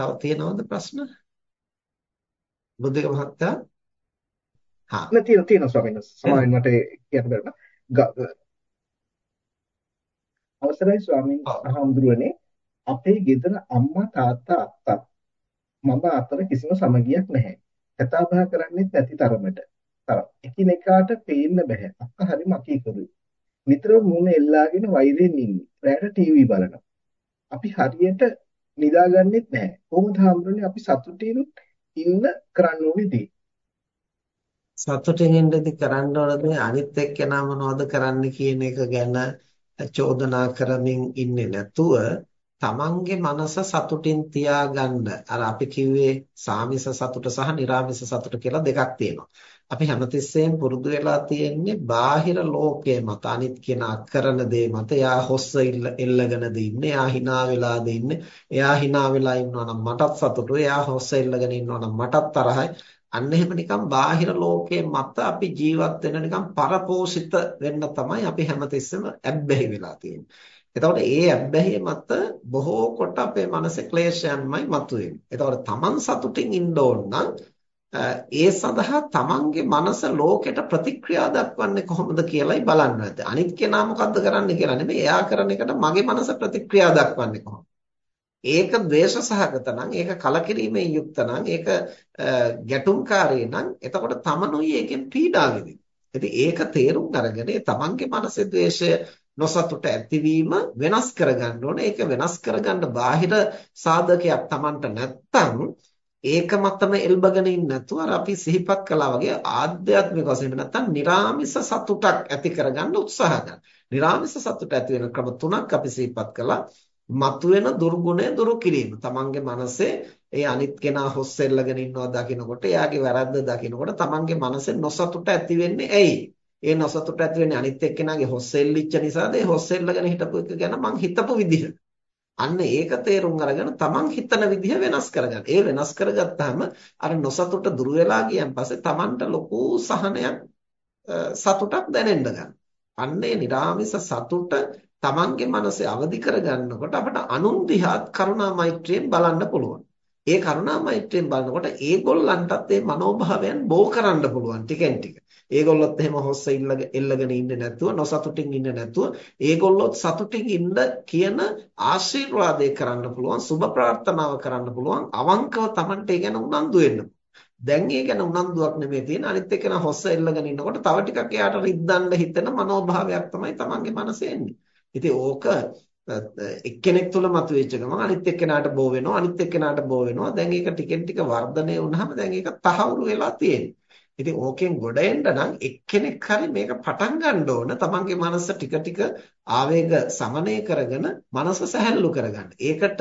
තව තියෙනවද ප්‍රශ්න? බුද්ධික මහත්තයා? හා. නෑ තියෙනවා තියෙනවා ස්වාමීන් වහන්සේ. සමාවෙන් මට කියන්න බැහැ. අවසරයි ස්වාමීන් වහන්සේ අපේ ගෙදර අම්මා තාත්තා අක්කා මම අතර කිසිම සමගියක් නැහැ. කතා බහ කරන්නේත් නැති තරමට. තරම්. එකිනෙකාට පේන්න බෑ. අක්කා හරිම අකීකරුයි. නිතරම මූණ එල්ලාගෙන වෛරයෙන් ඉන්නේ. රැයට ටීවී බලනවා. අපි හරියට නිදාගන්නෙත් නැහැ. කොහොමද හම්බුනේ අපි සතුටින් ඉන්න කරන්න ඕනේ දේ. සතුටින් ඉඳදී කරන්න ඕනේ අනිත් එක්කෙනා මොනවද කරන්න කියන එක ගැන චෝදනා කරමින් ඉන්නේ නැතුව තමන්ගේ මනස සතුටින් තියාගන්න. අර අපි කිව්වේ සාමිස සතුට සහ නිර්ාමිස සතුට කියලා දෙකක් තියෙනවා. අපි හැමතිස්සෙම පුරුදු වෙලා තියෙන්නේ බාහිර ලෝකයේ මත. අනිත් කෙනා කරන දේ මත. එයා හොස්ස එල්ලගෙනද ඉන්නේ. එයා hina වෙලාද ඉන්නේ. එයා hina වෙලා ඉන්නවා නම් මටත් සතුටුයි. එයා හොස්ස එල්ලගෙන ඉන්නවා නම් මටත් තරහයි. අන්න එහෙම නිකන් බාහිර ලෝකයේ මත අපි ජීවත් වෙන නිකන් පරපෝෂිත වෙන්න තමයි අපි හැමතිස්සෙම ඇබ්බැහි වෙලා තියෙන්නේ. එතකොට ඒ ඇබ්බැහිය මත බොහෝ කොට අපේ මනසේ ක්ලේශයන්මයි මතුවෙන්නේ. එතකොට Taman සතුටින් ඉන්න ඕන නම් ඒ සඳහා තමන්ගේ මනස ලෝකෙට ප්‍රතික්‍රියා දක්වන්නේ කොහොමද කියලායි බලන්න ඕනේ. අනිත් කෙනා මොකද්ද කරන්නේ කියලා නෙමෙයි. එයා කරන එකට මගේ මනස ප්‍රතික්‍රියා දක්වන්නේ කොහොමද? ඒක ද්වේෂ සහගත නම් ඒක කලකිරීමෙන් යුක්ත නම් ඒක ගැටුම්කාරී නම් එතකොට තමනුයි ඒකෙන් පීඩා ඉතින් ඒක තේරුම් අරගෙන තමන්ගේ මනසේ ද්වේෂය නොසතුට ඇතිවීම වෙනස් කරගන්න ඕනේ. ඒක වෙනස් කරගන්න බාහිර සාධකයක් Tamanට නැත්තම් ඒක මතම එල්බගෙන ඉන්නේ නැතුව අර අපි සිහිපත් කළා වගේ ආධ්‍යාත්මික වශයෙන් නැත්තම් निराமிස සතුටක් ඇති කරගන්න උත්සාහ ගන්න. निराமிස සතුට ඇති වෙන ක්‍රම තුනක් අපි සිහිපත් කළා. මතුවෙන දුර්ගුණය දුරු කිරීම. Tamange මනසේ ඒ අනිත් කෙනා හොස්සෙල්ලගෙන ඉන්නවා දකිනකොට එයාගේ වැරද්ද දකිනකොට Tamange මනසේ නොසතුට ඇති වෙන්නේ ඇයි? ඒ නොසතුට ඇති වෙන්නේ අනිත් එක්කෙනාගේ හොස්සෙල්ලිච්ච නිසාද? ඒ හොස්සෙල්ලගෙන හිටපු එක ගැන මං හිතපු විදිහ. අන්න ඒක තේරුම් අරගෙන තමන් හිතන විදිහ වෙනස් කරගන්න. ඒ වෙනස් කරගත්තාම අර නොසතුට දුර වෙලා ගියන් පස්සේ තමන්ට ලොකු සහනයක් සතුටක් දැනෙන්න ගන්නවා. අන්නේ නිරාමිස සතුට තමන්ගේ මනසේ අවදි කරගන්නකොට අපට අනුන් දිහාත් කරුණා මෛත්‍රියෙන් බලන්න පුළුවන්. ඒ කරුණා මෛත්‍රියෙන් බලනකොට ඒගොල්ලන්ටත් ඒ මනෝභාවයන් බෝ කරන්න පුළුවන් ටිකෙන් ටික. ඒගොල්ලොත් එහෙම හොස්ස එල්ලගෙන ඉන්නේ නැතුව නොසතුටින් ඉන්නේ නැතුව ඒගොල්ලොත් සතුටින් ඉන්න කියන ආශිර්වාදේ කරන්න පුළුවන් සුබ ප්‍රාර්ථනාව කරන්න පුළුවන් අවංකව Tamante ගැන උනන්දු වෙන්න දැන් ඒ ගැන උනන්දුවක් නෙමෙයි තියෙන අනිත් එක්කන හොස්ස එල්ලගෙන ඉන්නකොට තව ටිකක් එයාට රිද්දන්න හිතෙන මනෝභාවයක් තමයි Tamange මනසේ එන්නේ. ඉතින් ඕක එක්කෙනෙක් තුල මතුවෙච්ච ගමන් අනිත් එක්කෙනාට බෝ වෙනවා අනිත් එක්කෙනාට බෝ වෙනවා දැන් ඒක ටිකෙන් ටික වර්ධනය වුනහම දැන් ඒක තහවුරු වෙලා තියෙනවා ඉතින් ඕකෙන් ගොඩ එන්න නම් එක්කෙනෙක් හරි මේක පටන් ගන්න ඕන තමන්ගේ මනස ටික ටික ආවේග සමනය කරගෙන මනස සැහැල්ලු කරගන්න. ඒකට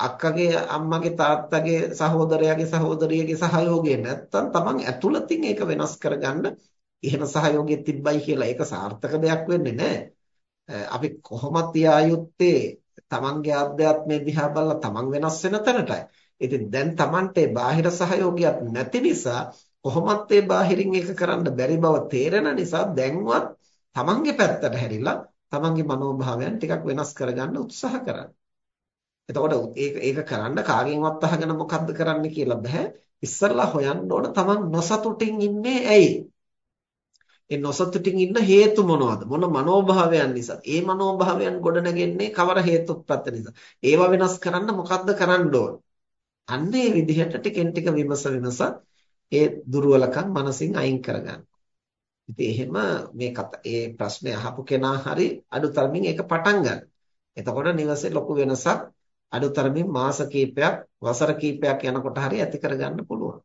අක්කගේ අම්මගේ තාත්තගේ සහෝදරයාගේ සහෝදරියගේ සහයෝගය නැත්තම් තමන් ඇතුළතින් ඒක වෙනස් කරගන්න එහෙම සහයෝගය තිබ්බයි කියලා ඒක සාර්ථක දෙයක් වෙන්නේ නැහැ. අපි කොහොමද තියායුත්තේ තමන්ගේ ආධ්‍යාත්මය දිහා බලලා තමන් වෙනස් වෙන තැනටයි. ඉතින් දැන් තමන්ට බාහිර සහයෝගයක් නැති නිසා කොහොමත් ඒ බාහිරින් ඒක කරන්න බැරි බව තේරෙන නිසා දැන්වත් තමන්ගේ පැත්තට හැරිලා තමන්ගේ මනෝභාවයන් ටිකක් වෙනස් කරගන්න උත්සාහ කරන්න. එතකොට ඒක ඒක කරන්න කාගෙන්වත් අහගෙන මොකද්ද කරන්න කියලා බෑ. ඉස්සල්ලා හොයන්න ඕන තමන් නොසතුටින් ඉන්නේ ඇයි? ඒ නොසතුටින් ඉන්න හේතු මොනවද? මොන මනෝභාවයන් නිසා? ඒ මනෝභාවයන් ගොඩනගෙන්නේ කවර හේතුත්පත් නිසා? ඒවා වෙනස් කරන්න මොකද්ද කරන්න ඕන? අන්න ඒ විදිහට ටිකෙන් ටික විමස විමස ඒ දුර්වලකම් මනසින් අයින් කරගන්න. ඉතින් එහෙම මේ ඒ ප්‍රශ්නේ අහපු කෙනා හරි අඩුතරමින් ඒක පටන් ගන්න. එතකොට නිවසේ ලොකු වෙනසක් අඩුතරමින් මාස කීපයක් වසර කීපයක් යනකොට හරි ඇති කරගන්න පුළුවන්.